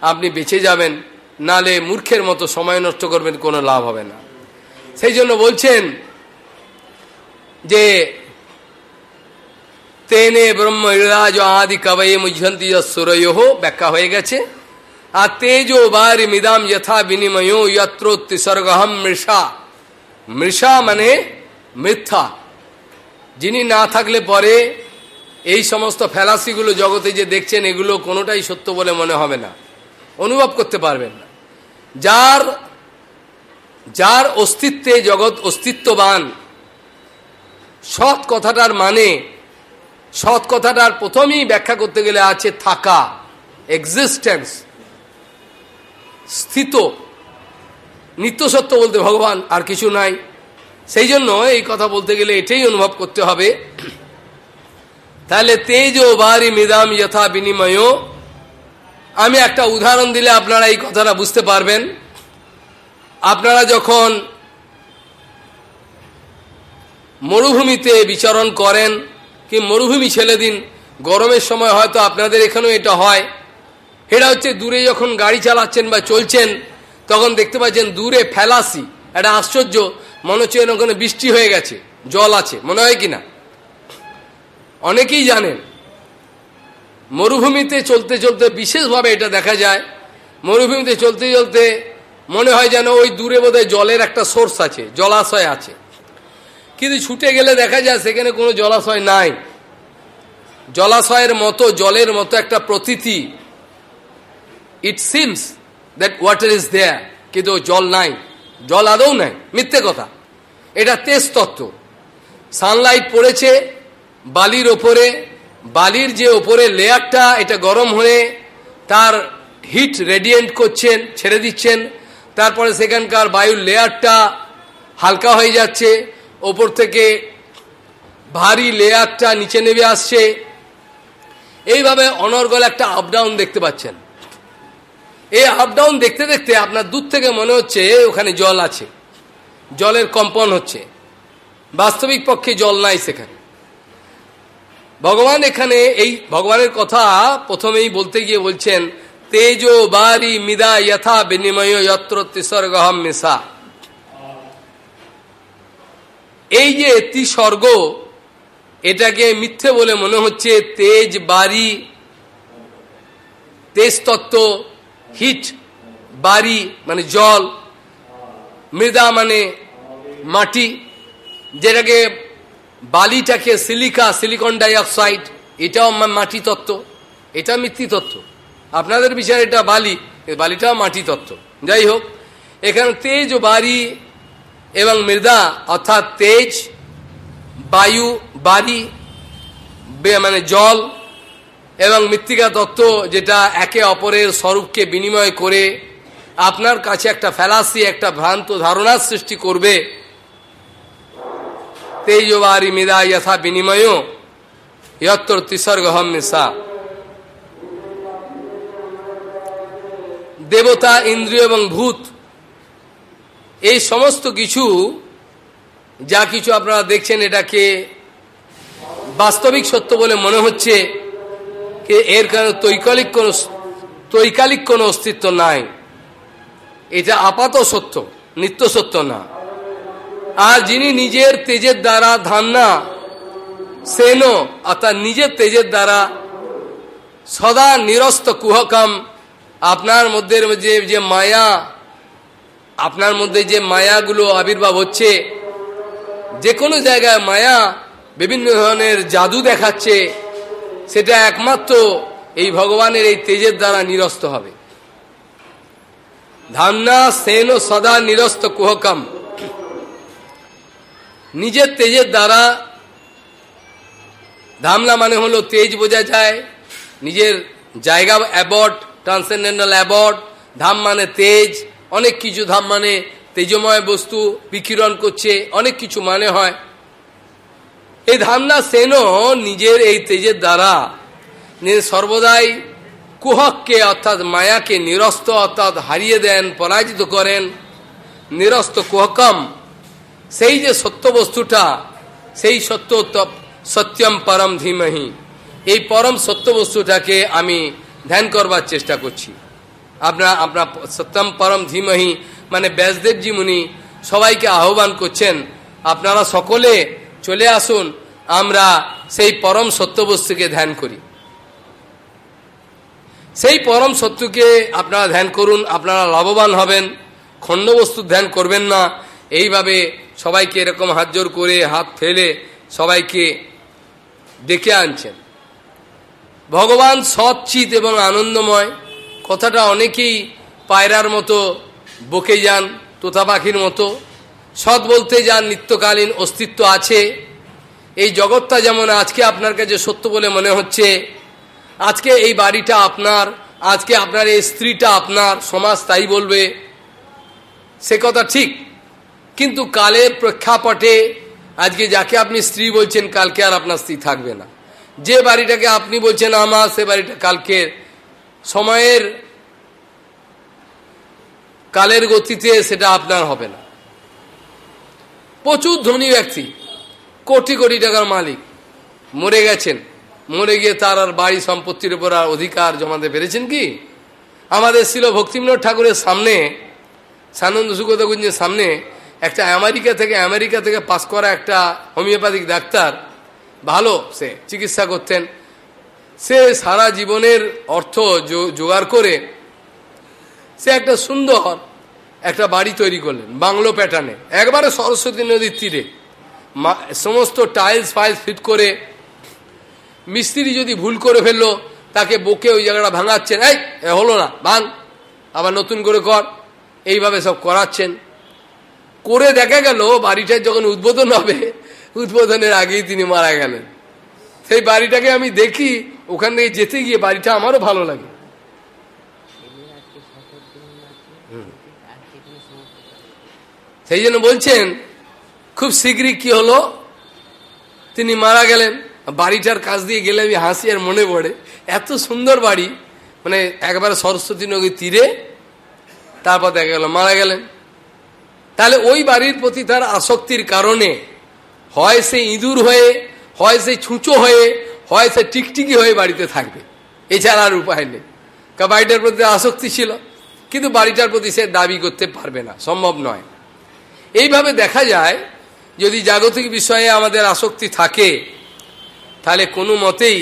আপনি বেঁচে যাবেন, নালে মূর্খের মতো সময় নষ্ট করবেন, কোনো লাভ হবে না। সেই জন্য বলছেন যে, তেনে ব্রহ্ম ইরাজ আদি কবয়ে মুঝন্তি সুরয় ব্যাখ্যা হয়ে গেছে। তেজো বারি মিদাম যথা বিনিময় যত্রোত্তিসর্গহম মৃষা মৃষা মানে মিথ্যা যিনি না থাকলে পরে এই সমস্ত ফ্যালাসিগুলো জগতে যে দেখছেন, এগুলো কোনোটাই সত্য বলে মনে হবে না। অনুভব করতে পারবেন না। যার যার অস্তিত্বে জগৎ অস্তিত্ববান, সৎ কথাটার মানে সৎ কথাটার প্রথমেই ব্যাখ্যা করতে গেলে আছে থাকা এক্সিস্টেন্স স্থিত। নিত্য সত্য বলতে ভগবান আর কিছু নাই। সেই জন্য এই কথা বলতে গেলে এটাই অনুভব করতে হবে। তাহলে তেজ ও বারি মিদাম যথা বিনিময়। আমি একটা উদাহরণ দিলে আপনারা এই কথাটা বুঝতে পারবেন। আপনারা যখন মরুভূমিতে বিচরণ করেন, কি মরুভূমি ছেলে দিন গরমের সময় হয়তো আপনাদের এখানেও এটা হয়। এটা হচ্ছে দূরে যখন গাড়ি চালাচ্ছেন বা চলছেন, তখন দেখতে পাচ্ছেন দূরে ফেলাসি। একটা আশ্চর্য। মনে হচ্ছে ওখানে বৃষ্টি হয়ে গেছে, জল আছে, মনে হয় কি না অনেকেই জানেন, মরুভূমিতে চলতে চলতে বিশেষভাবে এটা দেখা যায়, মরুভূমিতে চলতে চলতে মনে হয় যেন ওই দূরে বোধহয় জলের একটা সোর্স আছে, জলাশয় আছে। কিন্তু ছুটে গেলে দেখা যায় সেখানে কোনো জলাশয় নাই। জলাশয়ের মতো, জলের মতো একটা Pratiti it seems that water is there কিন্তু জল নাই। জল আদৌ নাই। মিথ্যে কথা। এটা তেজ তত্ত্ব। সানলাইট পড়েছে, বালির ওপরে। বালির যে ওপরে লেয়ারটা এটা গরম হয়ে তার হিট রেডিয়েন্ট করছেন, ছেড়ে দিচ্ছেন। তারপরে সেখানকার বায়ুর লেয়ারটা হালকা হয়ে যাচ্ছে। ওপর থেকে ভারী লেয়ারটা নিচে নেমে আসছে। এইভাবে অনর্গল একটা আপ ডাউন দেখতে পাচ্ছেন। এই আপ ডাউন দেখতে দেখতে আপনার দূর থেকে মনে হচ্ছে ওখানে জল আছে। জলের কম্পন হচ্ছে। বাস্তবিক পক্ষে জল নাই সেখানে। ভগবান এখানে এই ভগবানের কথা প্রথমেই বলতে গিয়ে বলছেন, তেজো বারি মিদা যথা বিনিময় যত্র তিসর্গহম মিশা এই যে ত্রিস্বর্গ এটাকে মিথ্যে বলে মনে হচ্ছে তেজ বাড়ি তেজ তত্ত্ব হিট, বাড়ি মানে জল, মৃদা মানে মাটি, যেটাকে বালিটাকে সিলিকা, সিলিকন ডাইঅক্সাইড, এটাও মাটি তত্ত্ব, এটা মিথ্যি তত্ত্ব। আপনাদের বিষয়ে এটা বালি বালিটাও মাটি তত্ত্ব। যাই হোক, এখানে তেজ ও বাড়ি এবং মৃদা, অর্থাৎ তেজ, বায়ু, বাড়ি মানে জল এবং মৃত্তিকা তত্ত্ব যেটা একে অপরের স্বরূপকে বিনিময় করে আপনার কাছে একটা ফেলাসি একটা ভ্রান্ত ধারণার সৃষ্টি করবে। তেজবারি মৃদা যথা বিনিময়, যত্র তিসর্গহম মিশা দেবতা, ইন্দ্রিয় এবং ভূত, এই সমস্ত কিছু, যা কিছু আপনারা দেখছেন এটাকে বাস্তবিক সত্য বলে মনে হচ্ছে এর কারণে তৈকালিক কোন তৈকালিক কোনো অস্তিত্ব নাই। এটা আপাত সত্য, নিত্য সত্য না। আর যিনি নিজের তেজের দ্বারা ধান্না সেন অর্থাৎ নিজের তেজের দ্বারা সদা নিরস্ত কুহকাম, আপনার মধ্যে যে যে মায়া, আপনার মধ্যে যে মায়াগুলো আবির্ভাব হচ্ছে, যে কোনো জায়গায় মায়া বিভিন্ন ধরনের জাদু দেখাচ্ছে সেটা একমাত্র এই ভগবানের এই তেজের দ্বারা নিরস্ত হবে। ধামনা সেন সদা নিরস্ত কুহকম। নিজের তেজের দ্বারা ধামনা মানে হলো তেজ বোঝা যায়, নিজের জায়গা অ্যাবর্ড ট্রান্সেন্ডেন্টাল অ্যাবর্ড ধাম মানে তেজ, অনেক কিছু ধাম মানে তেজময় বস্তু বিকিরণ করছে, অনেক কিছু মানে হয়। এই ধামনা সেনও নিজের এই তেজের দ্বারা সর্বদাই কুহককে অর্থাৎ মায়াকে নিরস্ত অর্থাৎ হারিয়ে দেন, পরাজিত করেন। নিরস্ত কুহকম, সেই যে সত্য বস্তুটা, সেই সত্য সত্যম পরম ধীমহি। এই পরম সত্য বস্তুটাকে আমি ধ্যান করবার চেষ্টা করছি। আপনার আপনার সত্যম পরম ধীমহি মানে ব্যাসদেবজি মুনি সবাইকে আহ্বান করছেন, আপনারা সকলে চলে আসুন, আমরা সেই পরম সত্য বস্তুকে ধ্যান করি। সেই পরম সত্যকে আপনারা ধ্যান করুন, আপনারা লাভবান হবেন খণ্ড বস্তু ধ্যান করবেন না। এইভাবে সবাইকে এরকম হাত জোর করে, হাত ফেলে সবাইকে ডেকে আনছেন। ভগবান সৎচিত এবং আনন্দময়, কথাটা অনেকেই পায়রার মতো বকে যান তোতা পাখির মতো। সৎ বলতে যান নিত্যকালীন অস্তিত্ব আছে, এই জগৎটা যেমন আজকে আপনার কাছে সত্য বলে মনে হচ্ছে, আজকে এই বাড়িটা আপনার, আজকে আপনার এই স্ত্রীটা আপনার, সমাজ তাই বলবে, সে কথা ঠিক। কিন্তু কালের প্রেক্ষাপটে আজকে যাকে আপনি স্ত্রী বলছেন, কালকে আর আপনার স্ত্রী থাকবে না। যে বাড়িটাকে আপনি বলছেন আমার, সে বাড়িটা কালকে সময়ের, কালের গতিতে সেটা আপনার হবে না। প্রচুর ধনী ব্যক্তি, কোটি কোটি টাকার মালিক, মরে গেছেন। মরে গিয়ে তার আর বাড়ি সম্পত্তির উপর আর অধিকার জমাতে পেরেছেন কি? আমাদের ছিল ভক্তিবিনোদ ঠাকুরের সামনে, সানন্দ সুগতগুঞ্জের সামনে একটা আমেরিকা থেকে আমেরিকা থেকে পাস করা একটা হোমিওপ্যাথিক ডাক্তার, ভালো সে, চিকিৎসা করতেন। সে সারা জীবনের অর্থ জোগাড় করে, সে একটা সুন্দর একটা বাড়ি তৈরি করলেন, বাংলো প্যাটার্নে একবারে সরস্বতী নদীর তীরে। সমস্ত টাইলস ফাইলস ফিট করে, মিস্ত্রি যদি ভুল করে ফেলল, তাকে বকে ওই জায়গাটা ভাঙাচ্ছেন, এই হলো না, ভাঙ, আবার নতুন করে কর। এইভাবে সব করাচ্ছেন। করে দেখা গেল বাড়িটার যখন উদ্বোধন হবে, উদ্বোধনের আগেই তিনি মারা গেলেন। সেই বাড়িটাকে আমি দেখি, ওখান থেকে যেতে গিয়ে বাড়িটা আমারও ভালো লাগে। সেই জন্য বলছেন, খুব শীঘ্রই কি হলো? তিনি মারা গেলেন। বাড়িটার কাজ দিয়ে গেলে আমি হাসি আর মনে পড়ে। এত সুন্দর বাড়ি। মানে একবারে সরস্বতী নদীর তীরে, তারপর দেখা গেল মারা গেলেন। তাহলে ওই বাড়ির প্রতি তার আসক্তির কারণে হয় সে ইঁদুর হয়ে, হয় সে ছুঁচো হয়ে, হয় সে টিকটিকি হয়ে বাড়িতে থাকবে। এছাড়া আর উপায় নেই। কারণ বাড়িটার প্রতি আসক্তি ছিল, কিন্তু বাড়িটার প্রতি সে দাবি করতে পারবে না। সম্ভব নয়। এইভাবে দেখা যায়, যদি জাগতিক বিষয়ে আমাদের আসক্তি থাকে, তাহলে কোনো মতেই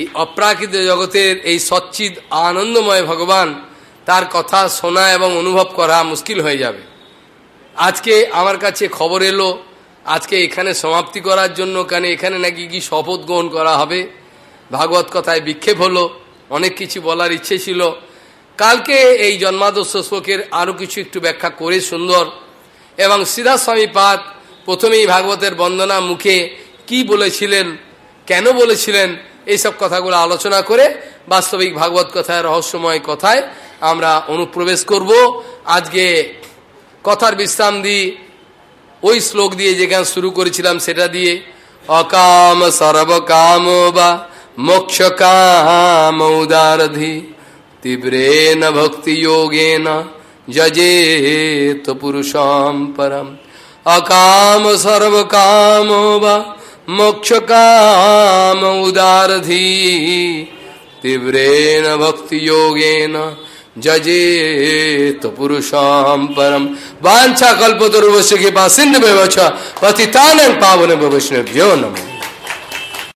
এই অপ্রাকৃত জগতের এই সচ্চিদ, আনন্দময় ভগবান তার কথা শোনা এবং অনুভব করা মুশকিল হয়ে যাবে। আজকে আমার কাছে খবর এলো, আজকে এখানে সমাপ্তি করার জন্য কেন এখানে নাকি কি শপথ গ্রহণ করা হবে? ভাগবত কথায় বিক্ষেপ হলো, অনেক কিছু বলার ইচ্ছে ছিল। কালকে এই জন্মাদর্শ শ্লোকের আরও কিছু একটু ব্যাখ্যা করে সুন্দর এবং সিধা স্বামীপাদ প্রথমেই ভাগবতের বন্দনা মুখে কি বলেছিলেন, কেন বলেছিলেন, এইসব কথাগুলো আলোচনা করে বাস্তবিক ভাগবত কথায়, রহস্যময় কথায় আমরা অনুপ্রবেশ করব। আজকে কথার বিশ্রাম দিই ওই শ্লোক দিয়ে যেখানে শুরু করেছিলাম সেটা দিয়ে, অকাম সর্বকাম বা মোক্ষ কাম উদারধি তীব্রেন ভক্তি যোগেন যজেত পুরুষম পরম অকাম সর্বকাম বা মোক্ষকাম উদারধি তীব্রেণ ভক্তিযোগেন যজেত পুরুষম পরম বাঞ্ছা কল্পতরুবশ কৃপা সিন্ধু ব্যবছ পতিতান পাবন বৈষ্ণভ্যো নমঃ